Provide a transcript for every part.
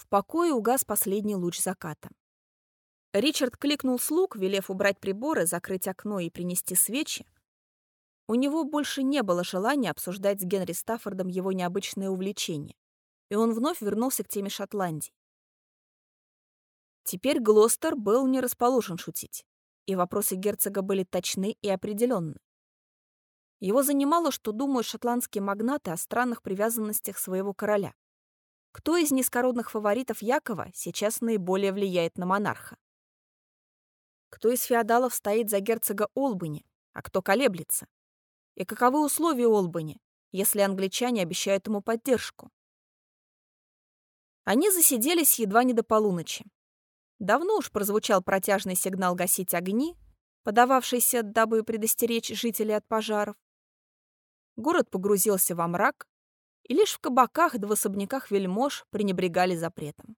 В покое угас последний луч заката. Ричард кликнул слуг, велев убрать приборы, закрыть окно и принести свечи. У него больше не было желания обсуждать с Генри Стаффордом его необычное увлечение, и он вновь вернулся к теме Шотландии. Теперь Глостер был не расположен шутить, и вопросы герцога были точны и определенны. Его занимало, что думают шотландские магнаты о странных привязанностях своего короля. Кто из низкородных фаворитов Якова сейчас наиболее влияет на монарха? Кто из феодалов стоит за герцога Олбани, а кто колеблется? И каковы условия Олбани, если англичане обещают ему поддержку? Они засиделись едва не до полуночи. Давно уж прозвучал протяжный сигнал гасить огни, подававшийся, дабы предостеречь жителей от пожаров. Город погрузился во мрак, и лишь в кабаках да в особняках вельмож пренебрегали запретом.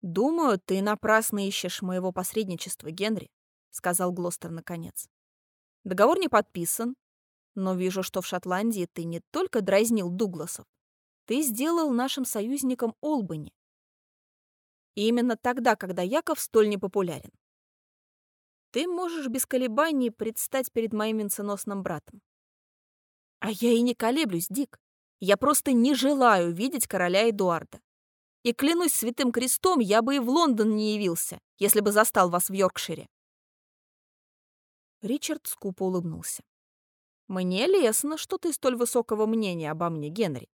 «Думаю, ты напрасно ищешь моего посредничества, Генри», — сказал Глостер наконец. «Договор не подписан, но вижу, что в Шотландии ты не только дразнил Дугласов, ты сделал нашим союзником Олбани. И именно тогда, когда Яков столь непопулярен. Ты можешь без колебаний предстать перед моим венценосным братом. А я и не колеблюсь, Дик. Я просто не желаю видеть короля Эдуарда. И клянусь святым крестом, я бы и в Лондон не явился, если бы застал вас в Йоркшире. Ричард скупо улыбнулся. «Мне лестно, что ты столь высокого мнения обо мне, Генри.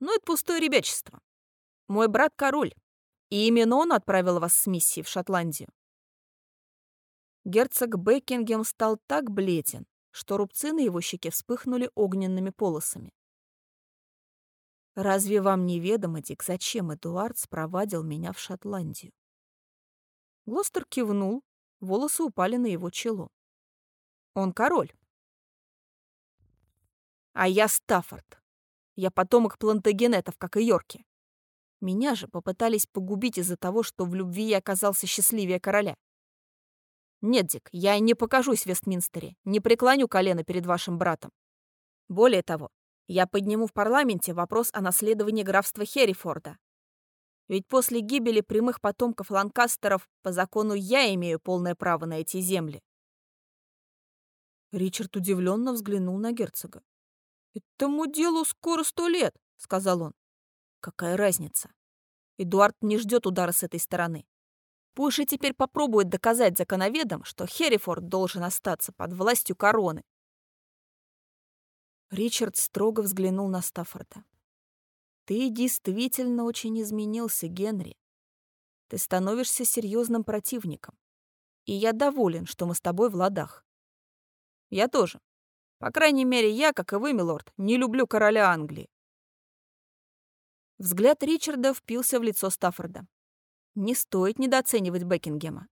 Но это пустое ребячество. Мой брат король, и именно он отправил вас с миссией в Шотландию». Герцог Бекингем стал так бледен, что рубцы на его щеке вспыхнули огненными полосами. «Разве вам не ведомо, Дик, зачем Эдуард спровадил меня в Шотландию?» Глостер кивнул, волосы упали на его чело. «Он король». «А я Стаффорд. Я потомок плантагенетов, как и Йорки. Меня же попытались погубить из-за того, что в любви я оказался счастливее короля. Нет, Дик, я не покажусь в Вестминстере, не преклоню колено перед вашим братом. Более того, я подниму в парламенте вопрос о наследовании графства Херрифорда. Ведь после гибели прямых потомков Ланкастеров по закону я имею полное право на эти земли. Ричард удивленно взглянул на герцога. «Этому делу скоро сто лет», — сказал он. «Какая разница? Эдуард не ждет удара с этой стороны. Пусть и теперь попробует доказать законоведам, что Херрифорд должен остаться под властью короны. Ричард строго взглянул на Стаффорда. «Ты действительно очень изменился, Генри. Ты становишься серьезным противником. И я доволен, что мы с тобой в ладах. Я тоже. По крайней мере, я, как и вы, милорд, не люблю короля Англии. Взгляд Ричарда впился в лицо Стаффорда. Не стоит недооценивать Бекингема.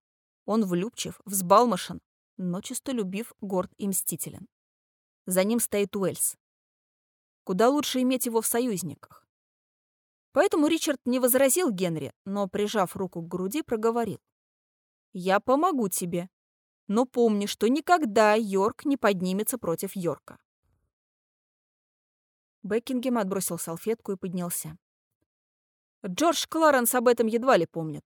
Он влюбчив, взбалмошен, но честолюбив, горд и мстителен. За ним стоит Уэльс. Куда лучше иметь его в союзниках. Поэтому Ричард не возразил Генри, но, прижав руку к груди, проговорил. «Я помогу тебе, но помни, что никогда Йорк не поднимется против Йорка». Бекингем отбросил салфетку и поднялся. Джордж Кларенс об этом едва ли помнит.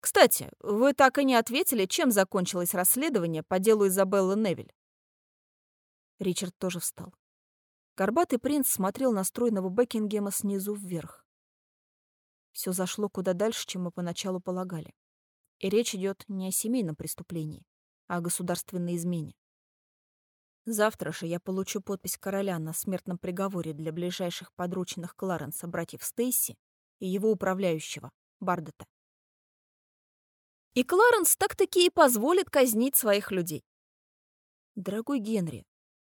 Кстати, вы так и не ответили, чем закончилось расследование по делу Изабеллы Невиль. Ричард тоже встал. Горбатый принц смотрел на стройного Бекингема снизу вверх. Все зашло куда дальше, чем мы поначалу полагали. И речь идет не о семейном преступлении, а о государственной измене. Завтра же я получу подпись короля на смертном приговоре для ближайших подручных Кларенса братьев Стейси и его управляющего, Бардета. И Кларенс так-таки и позволит казнить своих людей. Дорогой Генри,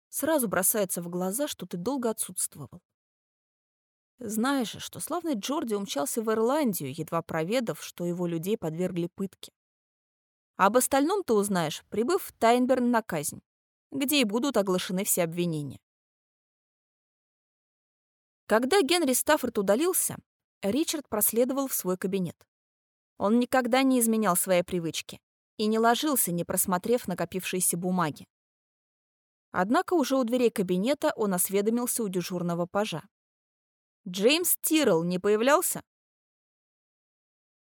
сразу бросается в глаза, что ты долго отсутствовал. Знаешь же, что славный Джорди умчался в Ирландию, едва проведав, что его людей подвергли пытке. А об остальном ты узнаешь, прибыв в Тайнберн на казнь, где и будут оглашены все обвинения. Когда Генри Стаффорд удалился, Ричард проследовал в свой кабинет. Он никогда не изменял своей привычки и не ложился, не просмотрев накопившиеся бумаги. Однако уже у дверей кабинета он осведомился у дежурного пажа. Джеймс Тирл не появлялся?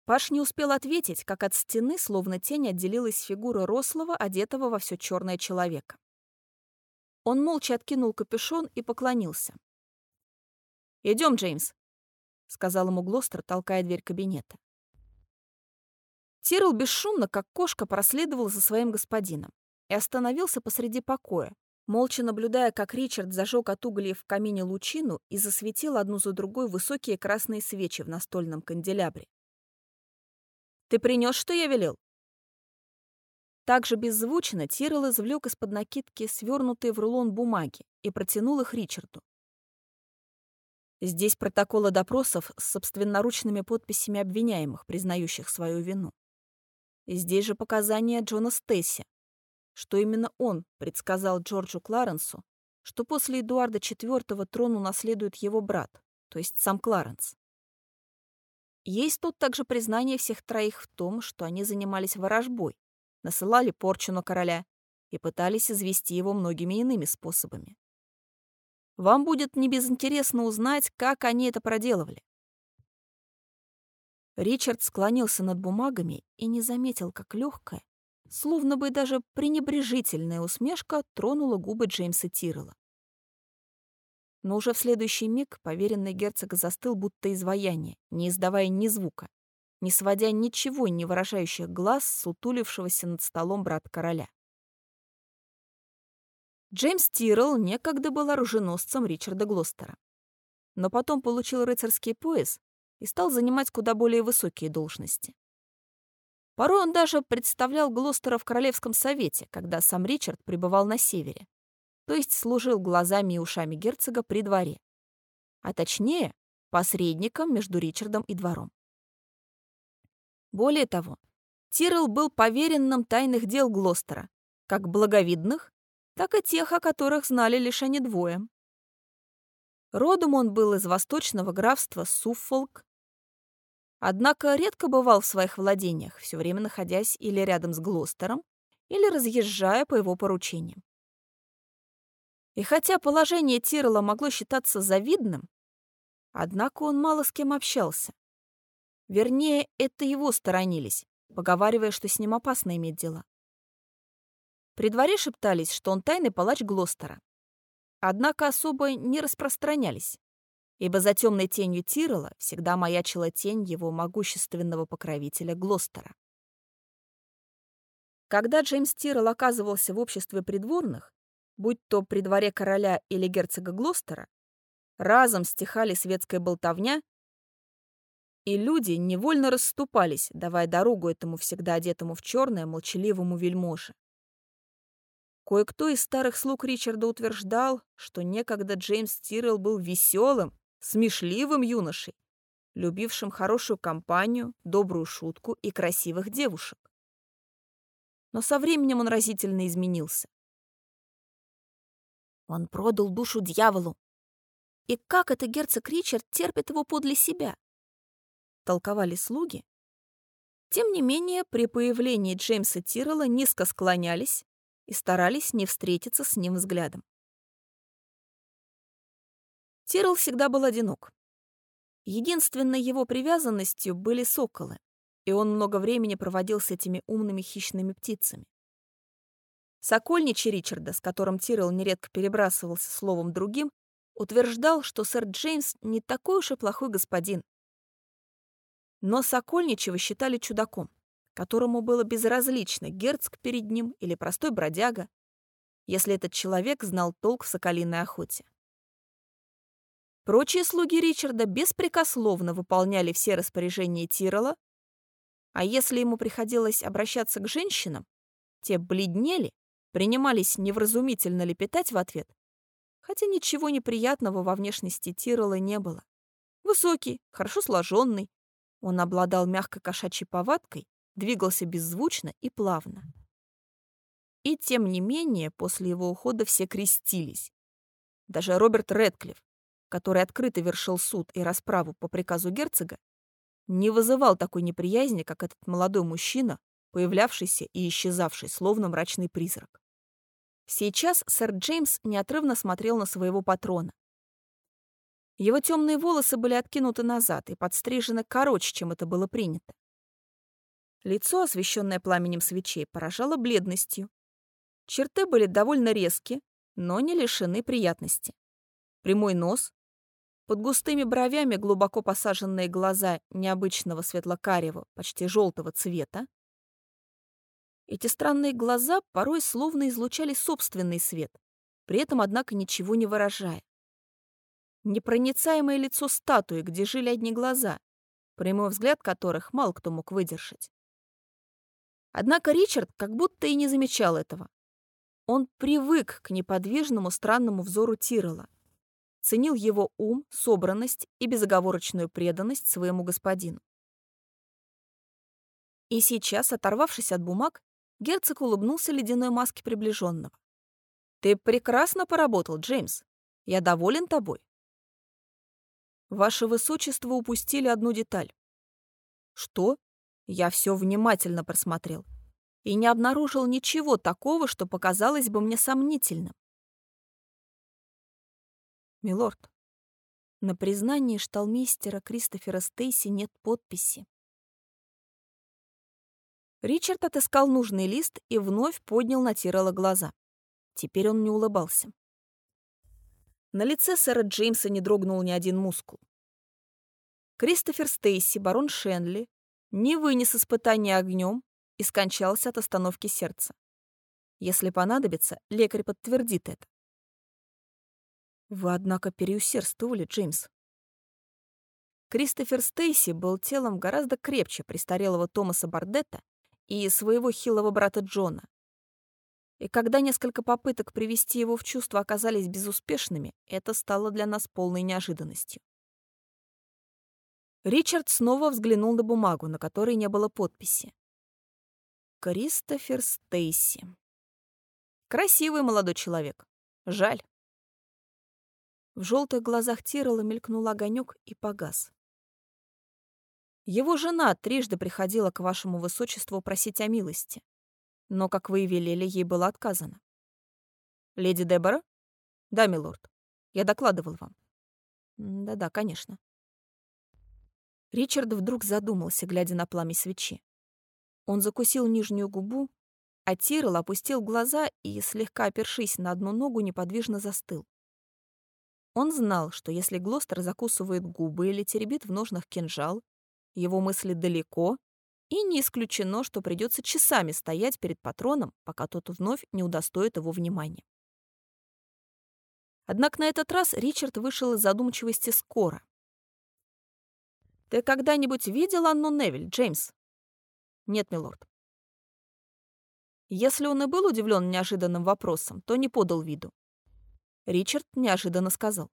Паш не успел ответить, как от стены, словно тень, отделилась фигура рослого, одетого во все черное человека. Он молча откинул капюшон и поклонился. Идем, Джеймс», — сказал ему Глостер, толкая дверь кабинета. Тирл бесшумно, как кошка, проследовал за своим господином и остановился посреди покоя, молча наблюдая, как Ричард зажег от угольев в камине лучину и засветил одну за другой высокие красные свечи в настольном канделябре. Ты принес, что я велел?» Так же беззвучно Тирл извлек из-под накидки свернутые в рулон бумаги и протянул их Ричарду. Здесь протоколы допросов с собственноручными подписями обвиняемых, признающих свою вину. Здесь же показания Джона Стесси, что именно он предсказал Джорджу Кларенсу, что после Эдуарда IV трон унаследует его брат, то есть сам Кларенс. Есть тут также признание всех троих в том, что они занимались ворожбой, насылали порчу на короля и пытались извести его многими иными способами. Вам будет небезынтересно узнать, как они это проделывали. Ричард склонился над бумагами и не заметил, как легкая, словно бы даже пренебрежительная усмешка тронула губы Джеймса Тиррелла. Но уже в следующий миг поверенный герцог застыл, будто изваяние, не издавая ни звука, не сводя ничего не выражающих глаз сутулившегося над столом брат короля. Джеймс Тиррелл некогда был оруженосцем Ричарда Глостера, но потом получил рыцарский пояс и стал занимать куда более высокие должности. Порой он даже представлял Глостера в Королевском совете, когда сам Ричард пребывал на севере, то есть служил глазами и ушами герцога при дворе, а точнее, посредником между Ричардом и двором. Более того, Тирл был поверенным тайных дел Глостера, как благовидных, так и тех, о которых знали лишь они двое. Родом он был из восточного графства Суффолк, однако редко бывал в своих владениях, все время находясь или рядом с Глостером, или разъезжая по его поручениям. И хотя положение Тирла могло считаться завидным, однако он мало с кем общался. Вернее, это его сторонились, поговаривая, что с ним опасно иметь дела. При дворе шептались, что он тайный палач Глостера. Однако особо не распространялись, ибо за темной тенью Тирола всегда маячила тень его могущественного покровителя Глостера. Когда Джеймс Тирол оказывался в обществе придворных, будь то при дворе короля или герцога Глостера, разом стихали светская болтовня, и люди невольно расступались, давая дорогу этому всегда одетому в черное молчаливому вельможе. Кое-кто из старых слуг Ричарда утверждал, что некогда Джеймс Тиррелл был веселым, смешливым юношей, любившим хорошую компанию, добрую шутку и красивых девушек. Но со временем он разительно изменился. Он продал душу дьяволу. И как это герцог Ричард терпит его подле себя? Толковали слуги. Тем не менее, при появлении Джеймса Тиррелла низко склонялись и старались не встретиться с ним взглядом. Тиррелл всегда был одинок. Единственной его привязанностью были соколы, и он много времени проводил с этими умными хищными птицами. Сокольничий Ричарда, с которым Тиррелл нередко перебрасывался словом другим, утверждал, что сэр Джеймс не такой уж и плохой господин. Но Сокольничего считали чудаком, которому было безразлично, герцог перед ним или простой бродяга, если этот человек знал толк в соколиной охоте. Прочие слуги Ричарда беспрекословно выполняли все распоряжения Тиррелла, а если ему приходилось обращаться к женщинам, те бледнели принимались невразумительно лепетать в ответ, хотя ничего неприятного во внешности Тирола не было. Высокий, хорошо сложенный, он обладал мягкой кошачьей повадкой, двигался беззвучно и плавно. И тем не менее, после его ухода все крестились. Даже Роберт Рэдклифф, который открыто вершил суд и расправу по приказу герцога, не вызывал такой неприязни, как этот молодой мужчина, появлявшийся и исчезавший, словно мрачный призрак. Сейчас сэр Джеймс неотрывно смотрел на своего патрона. Его темные волосы были откинуты назад и подстрижены короче, чем это было принято. Лицо, освещенное пламенем свечей, поражало бледностью. Черты были довольно резкие, но не лишены приятности. Прямой нос, под густыми бровями глубоко посаженные глаза необычного светло-карего, почти желтого цвета. Эти странные глаза порой словно излучали собственный свет, при этом, однако, ничего не выражая. Непроницаемое лицо статуи, где жили одни глаза, прямой взгляд которых мало кто мог выдержать. Однако Ричард как будто и не замечал этого. Он привык к неподвижному странному взору Тирола, ценил его ум, собранность и безоговорочную преданность своему господину. И сейчас, оторвавшись от бумаг, герцог улыбнулся ледяной маске приближенного. «Ты прекрасно поработал, Джеймс. Я доволен тобой. Ваше высочество упустили одну деталь. Что? Я все внимательно просмотрел и не обнаружил ничего такого, что показалось бы мне сомнительным. Милорд, на признании шталмейстера Кристофера Стейси нет подписи. Ричард отыскал нужный лист и вновь поднял на Тирола глаза. Теперь он не улыбался. На лице сэра Джеймса не дрогнул ни один мускул. Кристофер Стейси, барон Шенли, не вынес испытания огнем и скончался от остановки сердца. Если понадобится, лекарь подтвердит это. Вы, однако, переусердствовали, Джеймс. Кристофер Стейси был телом гораздо крепче престарелого Томаса Бардетта и своего хилого брата Джона. И когда несколько попыток привести его в чувство оказались безуспешными, это стало для нас полной неожиданностью. Ричард снова взглянул на бумагу, на которой не было подписи. Кристофер Стейси. Красивый молодой человек. Жаль. В желтых глазах Тирола мелькнул огонек и погас. Его жена трижды приходила к вашему высочеству просить о милости, но, как вы и велели, ей было отказано. Леди Дебора? Да, милорд. Я докладывал вам. Да-да, конечно. Ричард вдруг задумался, глядя на пламя свечи. Он закусил нижнюю губу, а Тирл опустил глаза и, слегка опершись на одну ногу, неподвижно застыл. Он знал, что если Глостер закусывает губы или теребит в ножнах кинжал, его мысли далеко, и не исключено, что придется часами стоять перед патроном, пока тот вновь не удостоит его внимания. Однако на этот раз Ричард вышел из задумчивости скоро. «Ты когда-нибудь видел Анну Невиль, Джеймс?» «Нет, милорд». Если он и был удивлен неожиданным вопросом, то не подал виду. Ричард неожиданно сказал.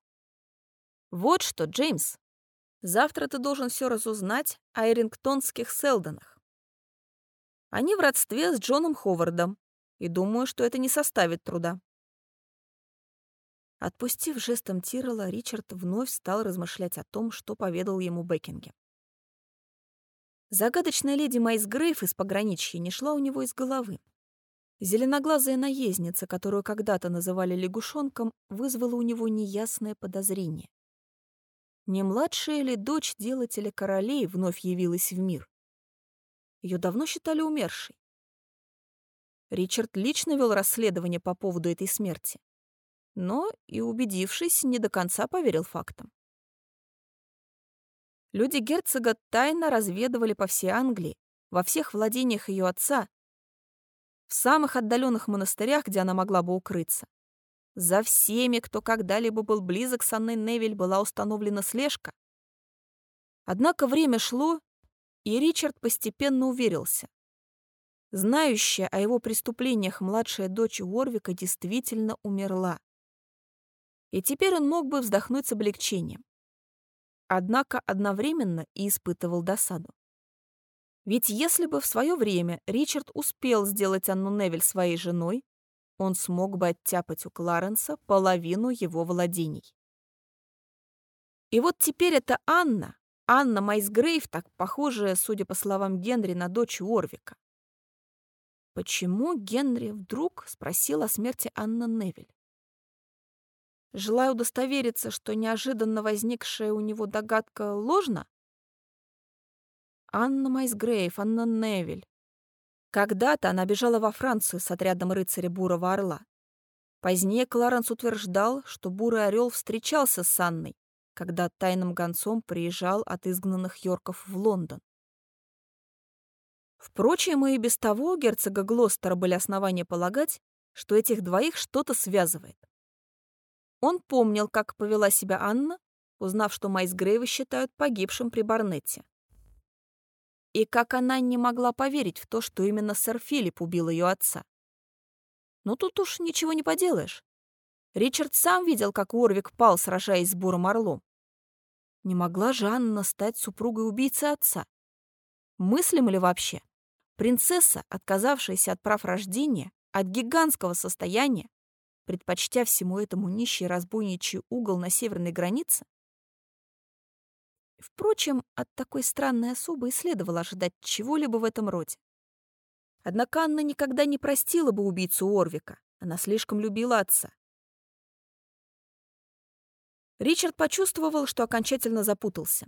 «Вот что, Джеймс, завтра ты должен все разузнать о эрингтонских Селдонах. Они в родстве с Джоном Ховардом, и думаю, что это не составит труда». Отпустив жестом Тирола, Ричард вновь стал размышлять о том, что поведал ему Бекингем. Загадочная леди Майс Грейв из пограничья не шла у него из головы. Зеленоглазая наездница, которую когда-то называли лягушонком, вызвала у него неясное подозрение. Не младшая ли дочь делателя королей вновь явилась в мир? Ее давно считали умершей. Ричард лично вел расследование по поводу этой смерти но и, убедившись, не до конца поверил фактам. Люди герцога тайно разведывали по всей Англии, во всех владениях ее отца, в самых отдаленных монастырях, где она могла бы укрыться. За всеми, кто когда-либо был близок с Анной Невиль, была установлена слежка. Однако время шло, и Ричард постепенно уверился. Знающая о его преступлениях младшая дочь Уорвика действительно умерла и теперь он мог бы вздохнуть с облегчением. Однако одновременно и испытывал досаду. Ведь если бы в свое время Ричард успел сделать Анну Невиль своей женой, он смог бы оттяпать у Кларенса половину его владений. И вот теперь это Анна, Анна Майсгрейв, так похожая, судя по словам Генри, на дочь Уорвика. Почему Генри вдруг спросил о смерти Анны Невиль? Желая удостовериться, что неожиданно возникшая у него догадка ложна? Анна Майсгрейв, Анна Невиль. Когда-то она бежала во Францию с отрядом рыцаря Бурого Орла. Позднее Кларенс утверждал, что Бурый Орел встречался с Анной, когда тайным гонцом приезжал от изгнанных Йорков в Лондон. Впрочем, и без того герцога Глостера были основания полагать, что этих двоих что-то связывает. Он помнил, как повела себя Анна, узнав, что Майсгрейва считают погибшим при Барнетте. И как она не могла поверить в то, что именно сэр Филипп убил ее отца. Но тут уж ничего не поделаешь. Ричард сам видел, как Уорвик пал, сражаясь с Буром Орлом. Не могла же Анна стать супругой убийцы отца? Мыслим ли вообще? Принцесса, отказавшаяся от прав рождения, от гигантского состояния, предпочтя всему этому нищий разбойничий угол на северной границе? Впрочем, от такой странной особы и следовало ожидать чего-либо в этом роде. Однако Анна никогда не простила бы убийцу Орвика. Она слишком любила отца. Ричард почувствовал, что окончательно запутался.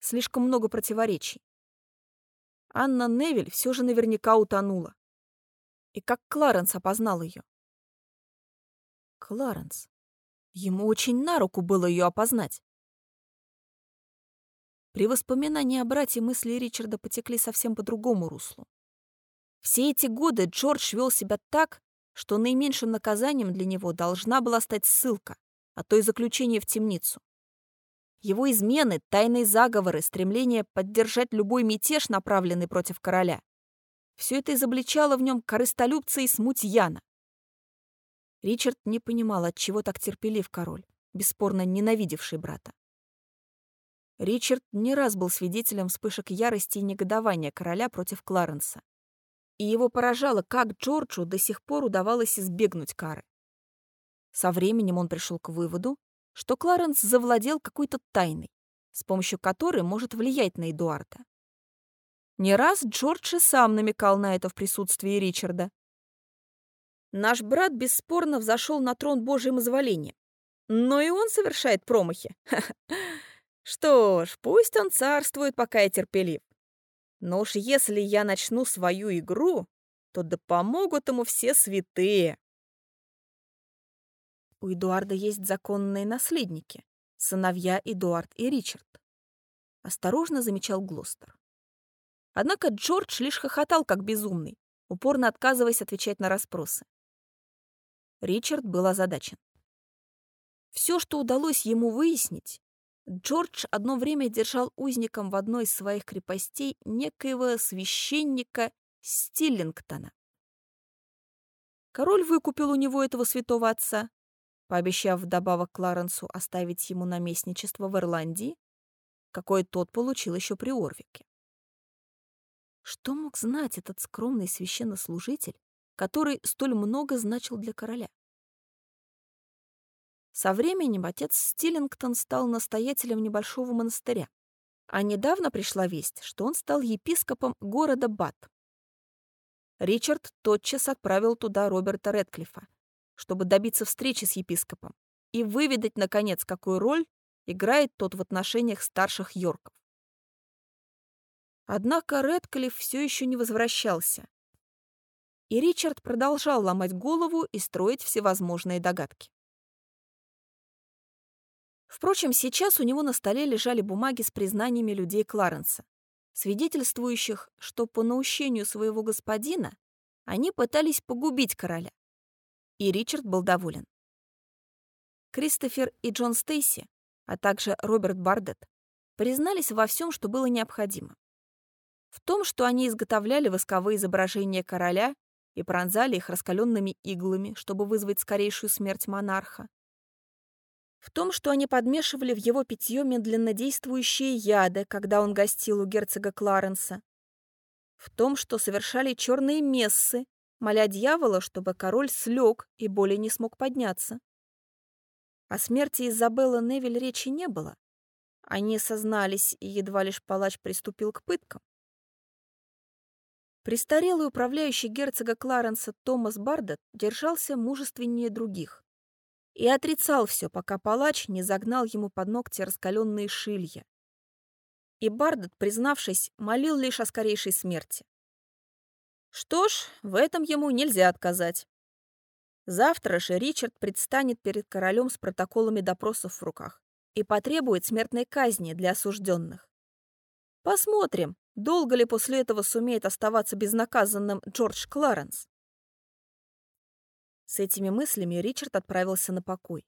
Слишком много противоречий. Анна Невиль все же наверняка утонула. И как Кларенс опознал ее? Кларенс. Ему очень на руку было ее опознать. При воспоминании о брате мысли Ричарда потекли совсем по другому руслу. Все эти годы Джордж вел себя так, что наименьшим наказанием для него должна была стать ссылка, а то и заключение в темницу. Его измены, тайные заговоры, стремление поддержать любой мятеж, направленный против короля. Все это изобличало в нем корыстолюбца и смутьяна. Ричард не понимал, от чего так терпелив король, бесспорно ненавидевший брата. Ричард не раз был свидетелем вспышек ярости и негодования короля против Кларенса. И его поражало, как Джорджу до сих пор удавалось избегнуть кары. Со временем он пришел к выводу, что Кларенс завладел какой-то тайной, с помощью которой может влиять на Эдуарда. Не раз Джордж и сам намекал на это в присутствии Ричарда. Наш брат бесспорно взошел на трон Божьим изволением, но и он совершает промахи. Что ж, пусть он царствует, пока я терпелив. Но уж если я начну свою игру, то да помогут ему все святые. У Эдуарда есть законные наследники, сыновья Эдуард и Ричард. Осторожно замечал Глостер. Однако Джордж лишь хохотал, как безумный, упорно отказываясь отвечать на расспросы. Ричард был озадачен. Все, что удалось ему выяснить, Джордж одно время держал узником в одной из своих крепостей некоего священника Стиллингтона. Король выкупил у него этого святого отца, пообещав вдобавок Кларенсу оставить ему наместничество в Ирландии, какое тот получил еще при Орвике. Что мог знать этот скромный священнослужитель, который столь много значил для короля? Со временем отец Стиллингтон стал настоятелем небольшого монастыря, а недавно пришла весть, что он стал епископом города Бат. Ричард тотчас отправил туда Роберта Редклифа, чтобы добиться встречи с епископом и выведать, наконец, какую роль играет тот в отношениях старших Йорков. Однако Редклифф все еще не возвращался, и Ричард продолжал ломать голову и строить всевозможные догадки. Впрочем, сейчас у него на столе лежали бумаги с признаниями людей Кларенса, свидетельствующих, что по наущению своего господина они пытались погубить короля, и Ричард был доволен. Кристофер и Джон Стейси, а также Роберт Бардет, признались во всем, что было необходимо. В том, что они изготовляли восковые изображения короля и пронзали их раскаленными иглами, чтобы вызвать скорейшую смерть монарха. В том, что они подмешивали в его питье медленно действующие яды, когда он гостил у герцога Кларенса. В том, что совершали черные мессы, моля дьявола, чтобы король слег и более не смог подняться. О смерти Изабеллы Невиль речи не было. Они сознались, и едва лишь палач приступил к пыткам. Престарелый управляющий герцога Кларенса Томас Бардет держался мужественнее других. и отрицал все, пока палач не загнал ему под ногти раскаленные шилья. И Бардет, признавшись, молил лишь о скорейшей смерти. Что ж, в этом ему нельзя отказать. Завтра же Ричард предстанет перед королем с протоколами допросов в руках и потребует смертной казни для осужденных. Посмотрим, долго ли после этого сумеет оставаться безнаказанным Джордж Кларенс. С этими мыслями Ричард отправился на покой.